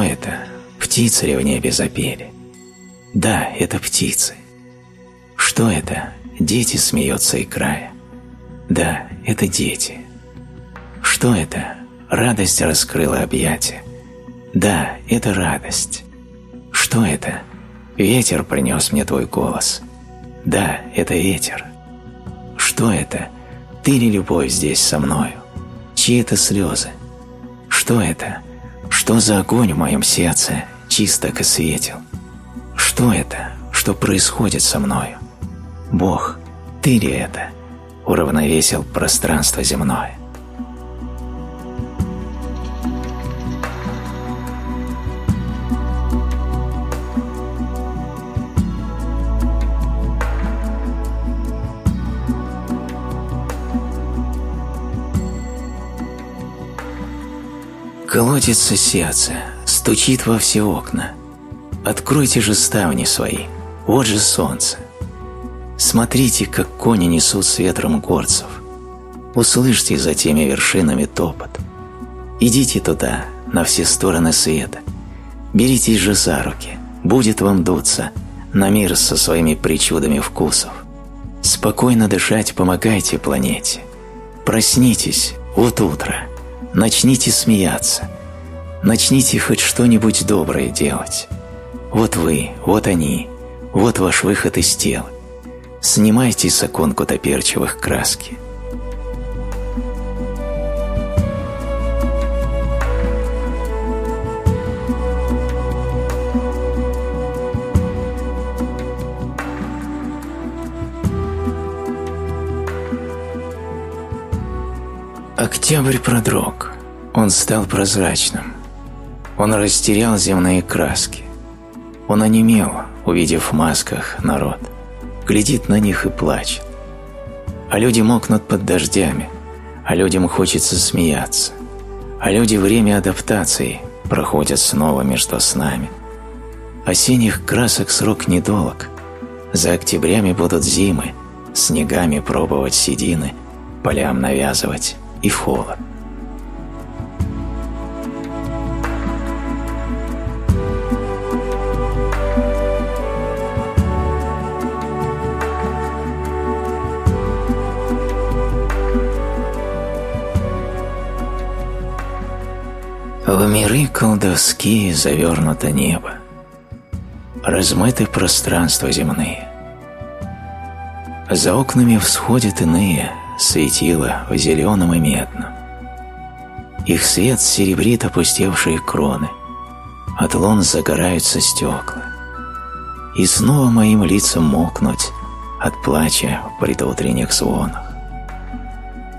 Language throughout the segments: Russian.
Что это? Птицы ли в небе запели? Да, это птицы. Что это? Дети смеются и края. Да, это дети. Что это? Радость раскрыла объятия. Да, это радость. Что это? Ветер принес мне твой голос. Да, это ветер. Что это? Ты ли любовь здесь со мною? Чьи это слезы? Что это? Что за огонь в моем сердце чисто и светил? Что это? Что происходит со мною? Бог, ты ли это? Уравновесил пространство земное. Колотится сердце, стучит во все окна. Откройте же ставни свои, вот же солнце. Смотрите, как кони несут с ветром горцев. Услышьте за теми вершинами топот. Идите туда, на все стороны света. Беритесь же за руки, будет вам дуться на мир со своими причудами вкусов. Спокойно дышать помогайте планете. Проснитесь, вот утро. Начните смеяться. Начните хоть что-нибудь доброе делать. Вот вы, вот они, вот ваш выход из тела. Снимайте с окон краски. Октябрь продрог. Он стал прозрачным. Он растерял земные краски. Он онемел, увидев в масках народ. Глядит на них и плачет. А люди мокнут под дождями, а людям хочется смеяться. А люди время адаптации проходят снова между снами. Осенних красок срок недолг. За октябрями будут зимы, снегами пробовать седины, полям навязывать и холод. В миры колдовские завернуто небо, размыты пространства земные. За окнами всходят иные, светило в зеленом и медном. Их свет серебрит опустевшие кроны, от лун загораются стекла. И снова моим лицам мокнуть от плача в предутренних звонах.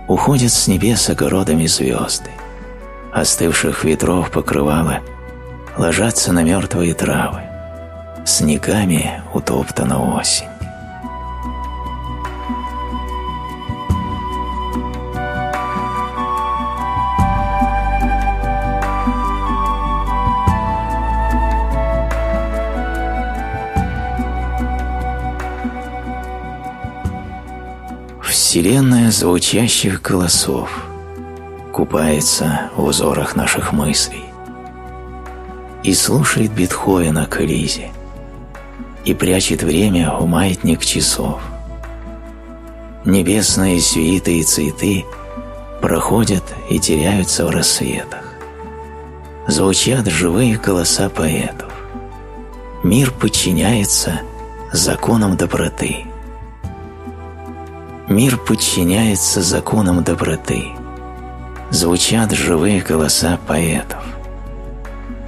Уходят с небес огородами звезды, остывших ветров покрывало ложатся на мертвые травы, снегами утоптана осень. Вселенная звучащих голосов купается в узорах наших мыслей и слушает Бетховена к Элизе и прячет время в маятник часов. Небесные свиты и цветы проходят и теряются в рассветах. Звучат живые голоса поэтов. Мир подчиняется законам доброты. Мир подчиняется законам доброты. Звучат живые голоса поэтов.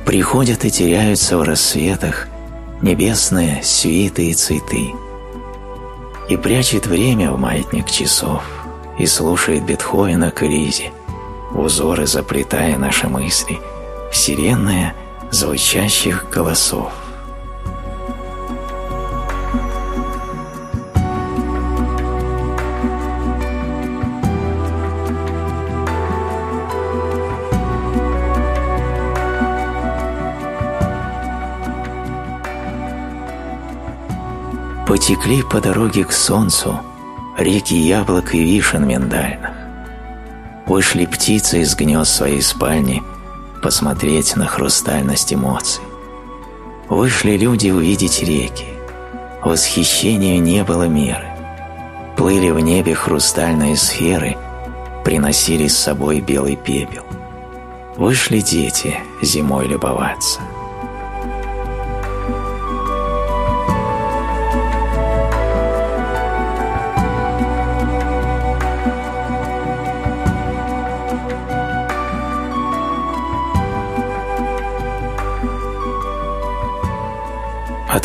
Приходят и теряются в рассветах небесные свиты и цветы. И прячет время в маятник часов, и слушает Бетховена к Элизе, узоры заплетая наши мысли, вселенная звучащих голосов. Потекли по дороге к солнцу реки яблок и вишен миндальных. Вышли птицы из гнезд своей спальни посмотреть на хрустальность эмоций. Вышли люди увидеть реки. Восхищению не было меры. Плыли в небе хрустальные сферы, приносили с собой белый пепел. Вышли дети зимой любоваться.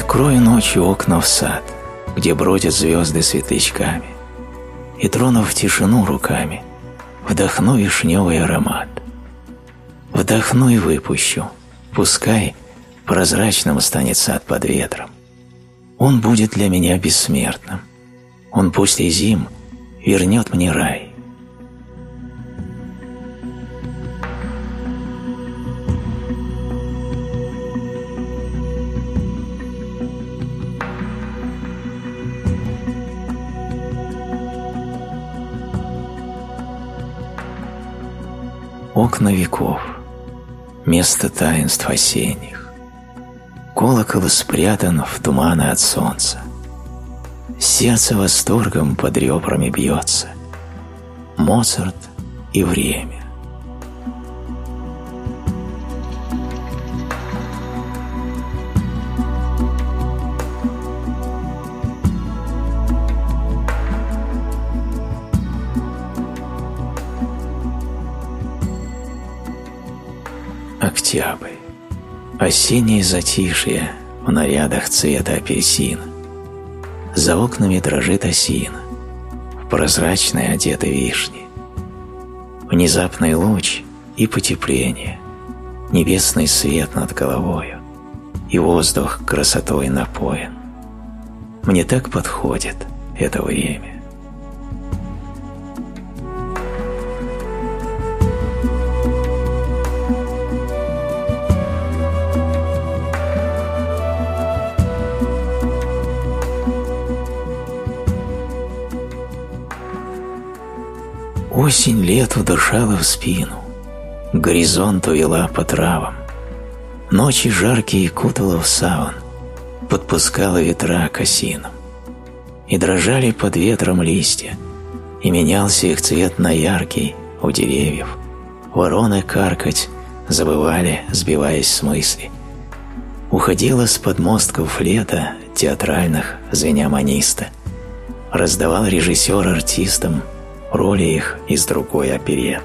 Открою ночью окна в сад, где бродят звезды светлячками, и, тронув тишину руками, вдохну вишневый аромат. Вдохну и выпущу, пускай прозрачным станет сад под ветром. Он будет для меня бессмертным. Он после зим вернет мне рай. Окна веков, место таинств осенних. Колокол спрятан в туманы от солнца. Сердце восторгом под ребрами бьется. Моцарт и время. Октябрь. Осеннее затишье в нарядах цвета апельсина. За окнами дрожит осина, в прозрачной одетой вишне. Внезапный луч и потепление, небесный свет над головою, и воздух красотой напоен. Мне так подходит это время. Осень лету дышала в спину, Горизонт увела по травам. Ночи жаркие кутала в саван, Подпускала ветра к осинам. И дрожали под ветром листья, И менялся их цвет на яркий у деревьев. Вороны каркать забывали, сбиваясь с мысли. Уходила с подмостков лета театральных звеня маниста. Раздавал режиссер артистам роли их из другой опереты.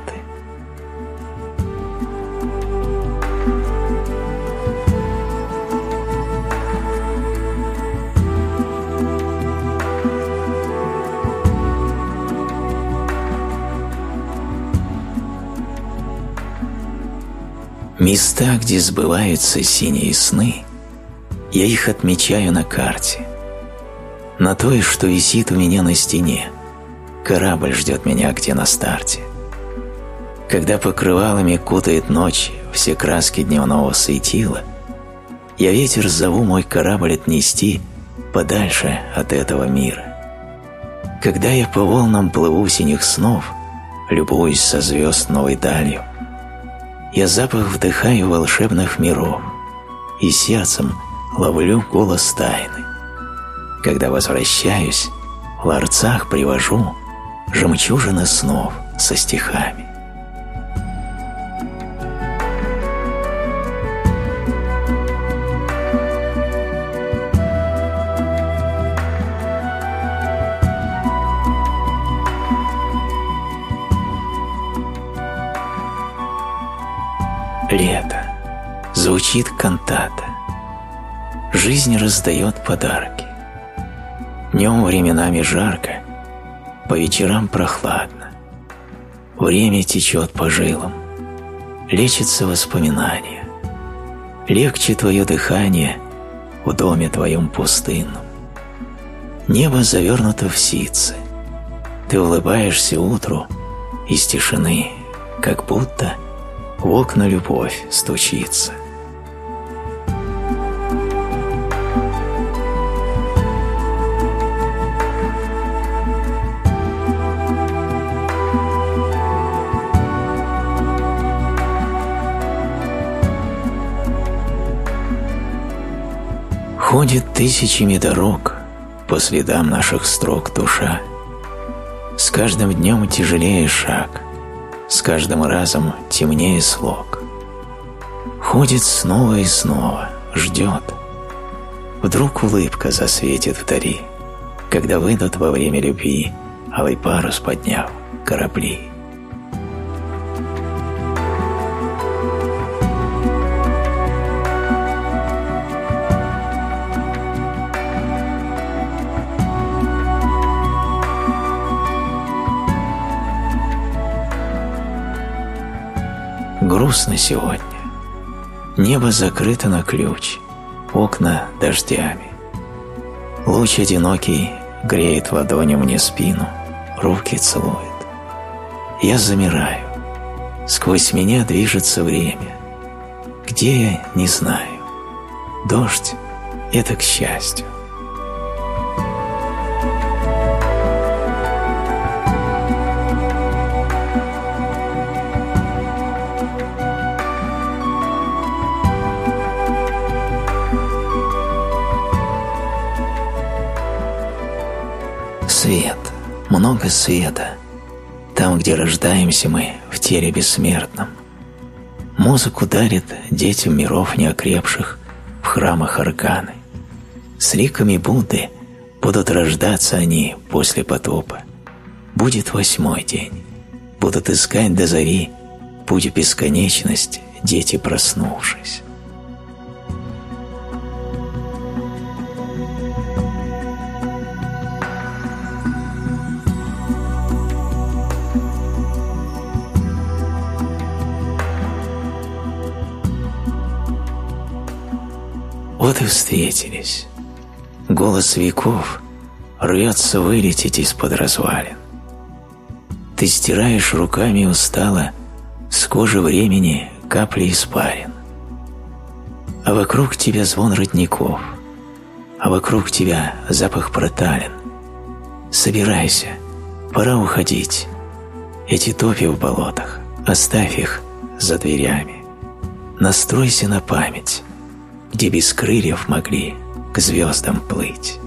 Места, где сбываются синие сны, я их отмечаю на карте, на той, что висит у меня на стене – Корабль ждет меня где на старте. Когда покрывалами кутает ночь все краски дневного светила, я ветер зову мой корабль отнести подальше от этого мира. Когда я по волнам плыву синих снов, любуюсь со звезд новой далью, я запах вдыхаю волшебных миров и сердцем ловлю голос тайны. Когда возвращаюсь, в ларцах привожу жемчужины снов со стихами. Лето. Звучит кантата. Жизнь раздает подарки. Днем временами жарко, по вечерам прохладно. Время течет по жилам. Лечится воспоминания. Легче твое дыхание в доме твоем пустынном. Небо завернуто в ситцы. Ты улыбаешься утру из тишины, как будто в окна любовь стучится. Ходит тысячами дорог по следам наших строк душа. С каждым днем тяжелее шаг, с каждым разом темнее слог. Ходит снова и снова, ждет. Вдруг улыбка засветит вдали, когда выйдут во время любви, алый парус подняв корабли. Грустно сегодня. Небо закрыто на ключ, окна дождями. Луч одинокий греет ладонью мне спину, руки целует. Я замираю. Сквозь меня движется время. Где я, не знаю. Дождь — это к счастью. Свет, много света. Там, где рождаемся мы в теле бессмертном. Музыку дарит детям миров неокрепших в храмах арканы. С ликами Будды будут рождаться они после потопа. Будет восьмой день. Будут искать до зари путь в бесконечность, дети проснувшись. Вот и встретились. Голос веков рвется вылететь из-под развалин. Ты стираешь руками устало с кожи времени капли испарин. А вокруг тебя звон родников, а вокруг тебя запах проталин. Собирайся, пора уходить. Эти топи в болотах, оставь их за дверями. Настройся на память, где без крыльев могли к звездам плыть.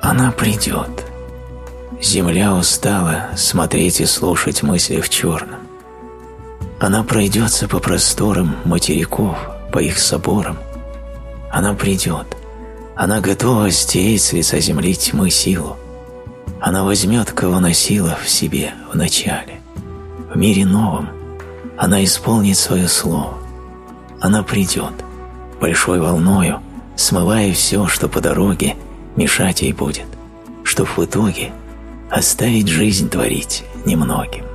Она придет. Земля устала смотреть и слушать мысли в черном. Она пройдется по просторам материков, по их соборам. Она придет. Она готова стереть с лица земли тьмы силу. Она возьмет, кого носила в себе в начале. В мире новом она исполнит свое слово. Она придет, большой волною, смывая все, что по дороге мешать ей будет, чтоб в итоге оставить жизнь творить немногим.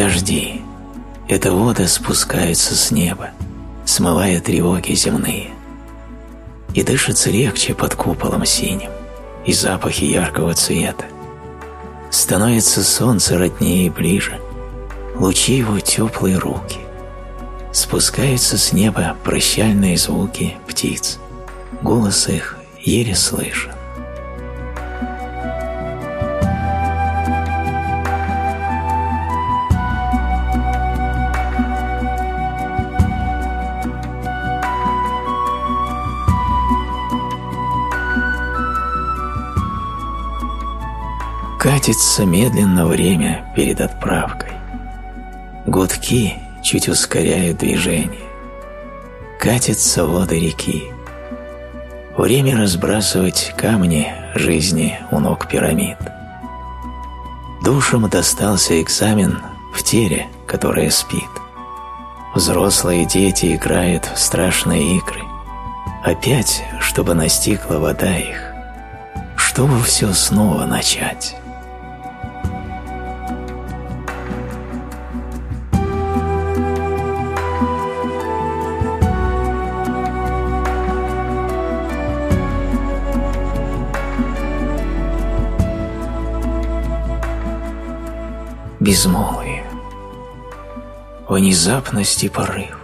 Дожди – это воды спускаются с неба, смывая тревоги земные. И дышится легче под куполом синим, и запахи яркого цвета. Становится солнце роднее и ближе, лучи его теплые руки. Спускаются с неба прощальные звуки птиц, голос их еле слышен. Катится медленно время перед отправкой. Гудки чуть ускоряют движение. Катятся воды реки. Время разбрасывать камни жизни у ног пирамид. Душам достался экзамен в теле, которое спит. Взрослые дети играют в страшные игры. Опять, чтобы настигла вода их. Чтобы все снова начать. Безмолвие, внезапность и порыв.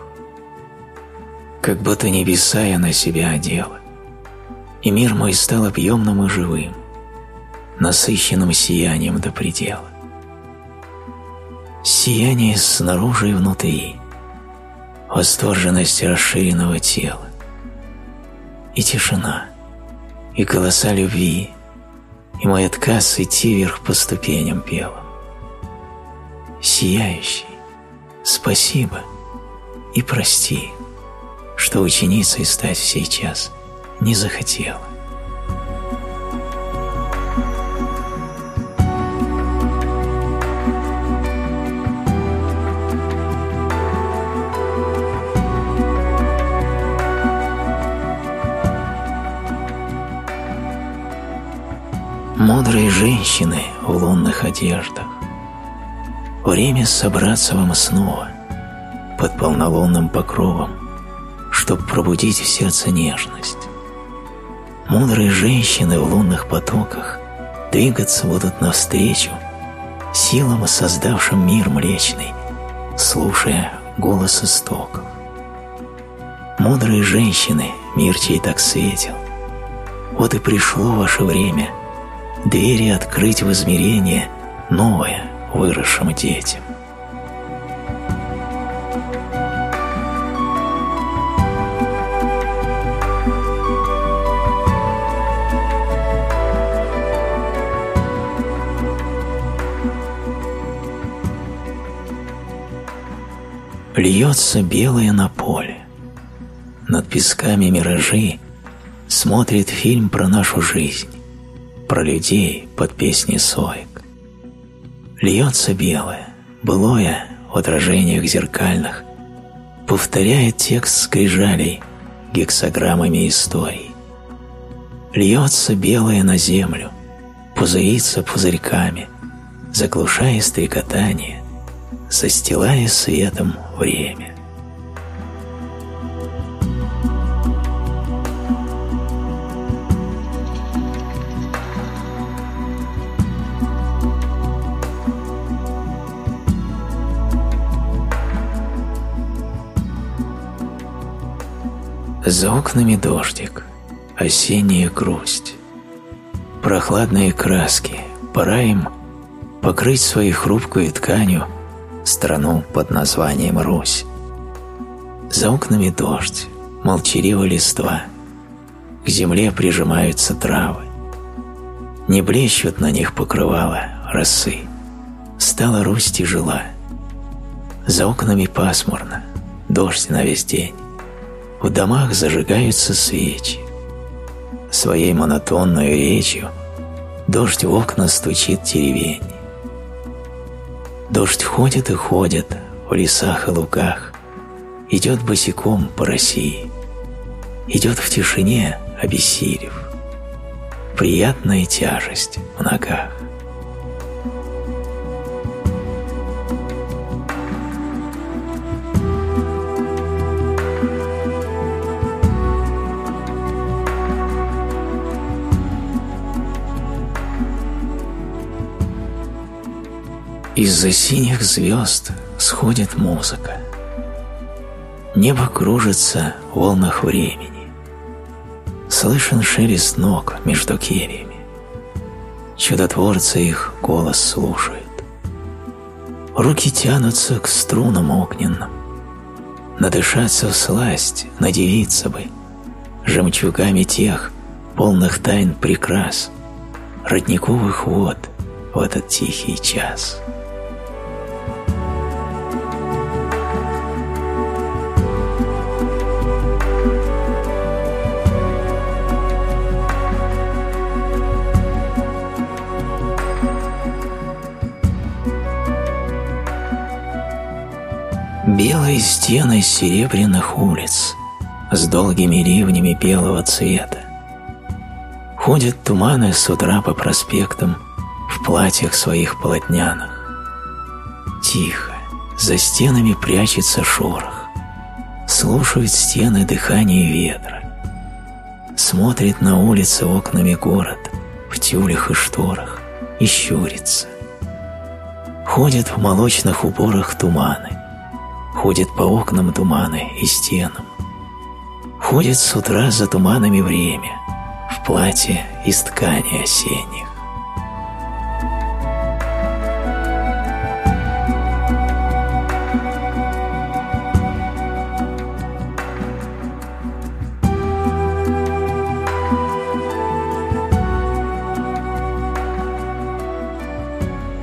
Как будто небеса я на себя одела, и мир мой стал объемным и живым, насыщенным сиянием до предела. Сияние снаружи и внутри, восторженность расширенного тела, и тишина, и голоса любви, и мой отказ идти вверх по ступеням пела. Сияющий, спасибо и прости, что ученицей стать сейчас не захотела. Мудрые женщины в лунных одеждах. Время собраться вам снова под полнолунным покровом, чтоб пробудить в сердце нежность. Мудрые женщины в лунных потоках двигаться будут навстречу силам, создавшим мир млечный, слушая голос истоков. Мудрые женщины, мир чей так светил, вот и пришло ваше время – двери открыть в измерение новое выросшим детям. Льется белое на поле. Над песками миражи смотрит фильм про нашу жизнь про людей под песни соек. Льется белое, былое в отражениях зеркальных, повторяет текст скрижалей гексограммами историй. Льется белое на землю, пузырится пузырьками, заглушая стрекотание, застилая светом время. За окнами дождик, осенняя грусть. Прохладные краски, пора им покрыть своей хрупкой тканью страну под названием Русь. За окнами дождь, молчаливо листва, к земле прижимаются травы. Не блещут на них покрывала росы, стала Русь тяжела. За окнами пасмурно, дождь на весь день. В домах зажигаются свечи. Своей монотонной речью дождь в окна стучит деревень. Дождь ходит и ходит в лесах и лугах, идет босиком по России, идет в тишине, обессилев. Приятная тяжесть в ногах. Из-за синих звезд сходит музыка. Небо кружится в волнах времени. Слышен шелест ног между кельями. Чудотворцы их голос слушают. Руки тянутся к струнам огненным. Надышаться в сласть, надевиться бы, Жемчугами тех, полных тайн прекрас, Родниковых вод в этот тихий час. Белые стены серебряных улиц с долгими ливнями белого цвета. Ходят туманы с утра по проспектам в платьях своих полотняных. Тихо, за стенами прячется шорох. Слушают стены дыхание ветра. Смотрит на улицы окнами город в тюлях и шторах и щурится. Ходят в молочных уборах туманы, Ходят по окнам туманы и стенам. Ходит с утра за туманами время В платье из ткани осенних.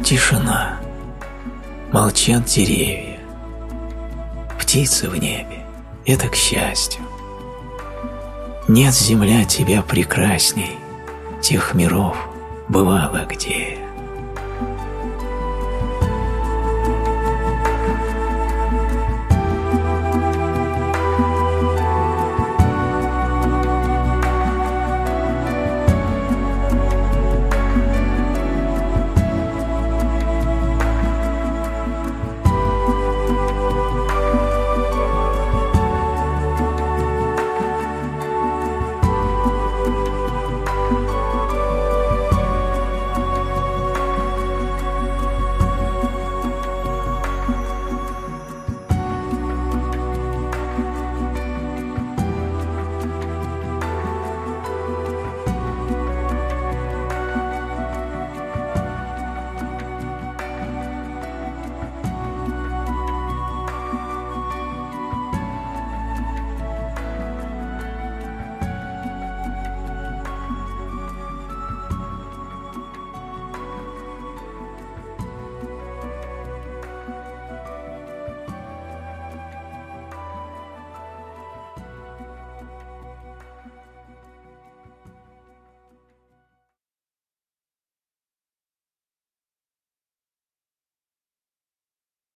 Тишина. Молчат деревья. Птицы в небе. Это к счастью. Нет земля тебя прекрасней, Тех миров бывало где.